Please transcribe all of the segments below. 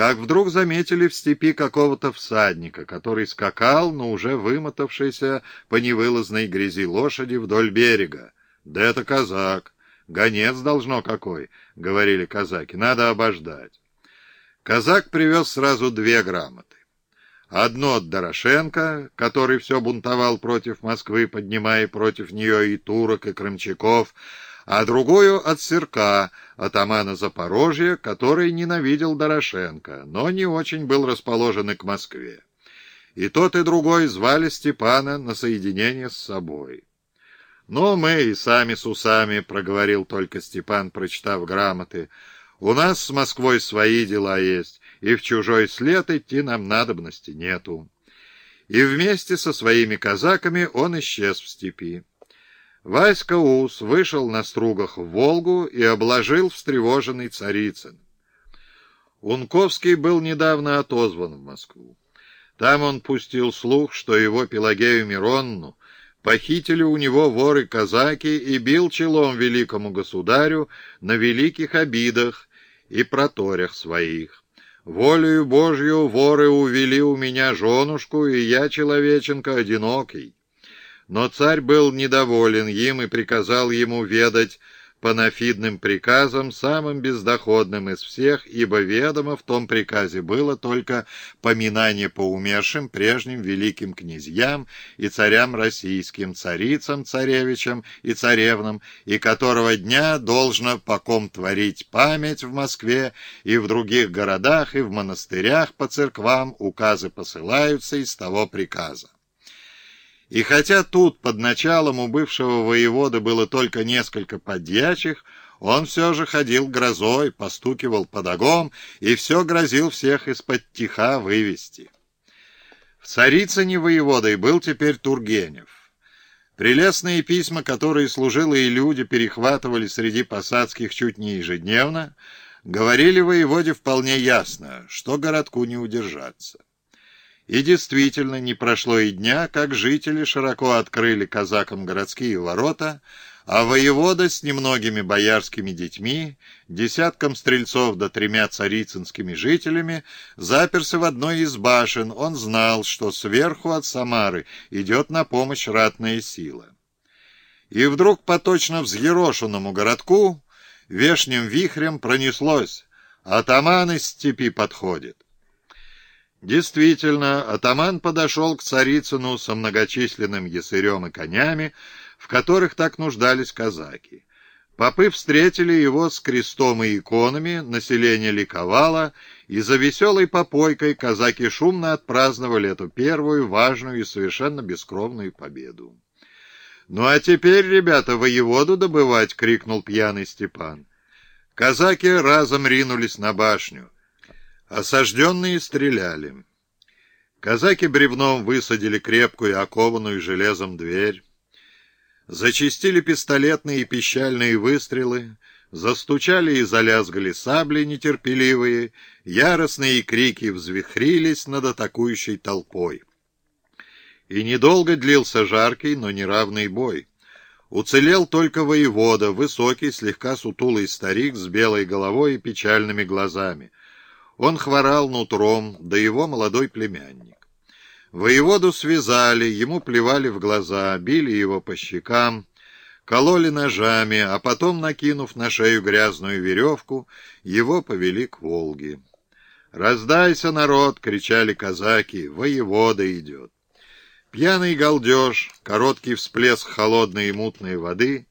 как вдруг заметили в степи какого-то всадника, который скакал, но уже вымотавшийся по невылазной грязи лошади вдоль берега. «Да это казак! Гонец должно какой!» — говорили казаки. «Надо обождать». Казак привез сразу две грамоты. Одно от Дорошенко, который все бунтовал против Москвы, поднимая против нее и турок, и крымчаков, а другую от Серка, атамана Запорожья, который ненавидел Дорошенко, но не очень был расположен и к Москве. И тот, и другой звали Степана на соединение с собой. «Но мы и сами с усами», — проговорил только Степан, прочитав грамоты, — «у нас с Москвой свои дела есть, и в чужой след идти нам надобности нету». И вместе со своими казаками он исчез в степи. Васька Ус вышел на стругах в Волгу и обложил встревоженный Царицын. Унковский был недавно отозван в Москву. Там он пустил слух, что его Пелагею Миронну похитили у него воры-казаки и бил челом великому государю на великих обидах и проторях своих. Волею Божью воры увели у меня женушку, и я, человеченка, одинокий. Но царь был недоволен им и приказал ему ведать панафидным приказом, самым бездоходным из всех, ибо ведомо в том приказе было только поминание по умершим прежним великим князьям и царям российским, царицам, царевичам и царевнам, и которого дня должно по ком творить память в Москве и в других городах и в монастырях по церквам указы посылаются из того приказа. И хотя тут под началом у бывшего воевода было только несколько подьячих, он все же ходил грозой, постукивал подогом и все грозил всех из-под тиха вывести. В Царицыне воеводой был теперь Тургенев. Прелестные письма, которые служилые люди перехватывали среди посадских чуть не ежедневно, говорили воеводе вполне ясно, что городку не удержаться. И действительно, не прошло и дня, как жители широко открыли казакам городские ворота, а воевода с немногими боярскими детьми, десятком стрельцов да тремя царицынскими жителями заперся в одной из башен. Он знал, что сверху от Самары идет на помощь ратная сила. И вдруг по точно взъерошенному городку вешним вихрем пронеслось «Атаман из степи подходит». Действительно, атаман подошел к Царицыну со многочисленным ясырем и конями, в которых так нуждались казаки. Попы встретили его с крестом и иконами, население ликовало, и за веселой попойкой казаки шумно отпраздновали эту первую важную и совершенно бескровную победу. «Ну а теперь, ребята, воеводу добывать!» — крикнул пьяный Степан. Казаки разом ринулись на башню. Осажденные стреляли. Казаки бревном высадили крепкую, окованную железом дверь. Зачистили пистолетные и пищальные выстрелы, застучали и залязгали сабли нетерпеливые, яростные крики взвихрились над атакующей толпой. И недолго длился жаркий, но неравный бой. Уцелел только воевода, высокий, слегка сутулый старик с белой головой и печальными глазами. Он хворал нутром, да его молодой племянник. Воеводу связали, ему плевали в глаза, били его по щекам, кололи ножами, а потом, накинув на шею грязную веревку, его повели к Волге. «Раздайся, народ!» — кричали казаки. «Воевода идет!» Пьяный галдеж, короткий всплеск холодной и мутной воды,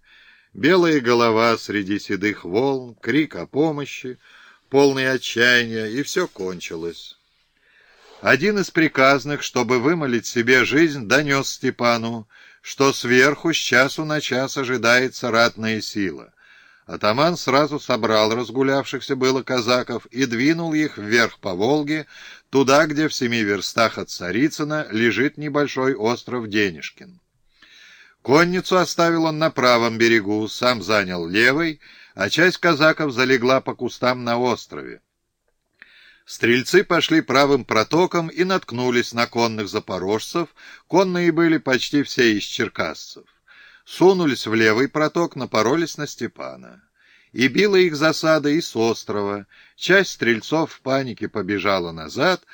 белая голова среди седых волн, крик о помощи — полный отчаяния, и все кончилось. Один из приказных, чтобы вымолить себе жизнь, донес Степану, что сверху с часу на час ожидается ратная сила. Атаман сразу собрал разгулявшихся было казаков и двинул их вверх по Волге, туда, где в семи верстах от Царицына лежит небольшой остров Денежкин. Конницу оставил он на правом берегу, сам занял левый, а часть казаков залегла по кустам на острове. Стрельцы пошли правым протоком и наткнулись на конных запорожцев, конные были почти все из черкасцев. Сунулись в левый проток, напоролись на Степана. и била их засада и с острова. Часть стрельцов в панике побежала назад,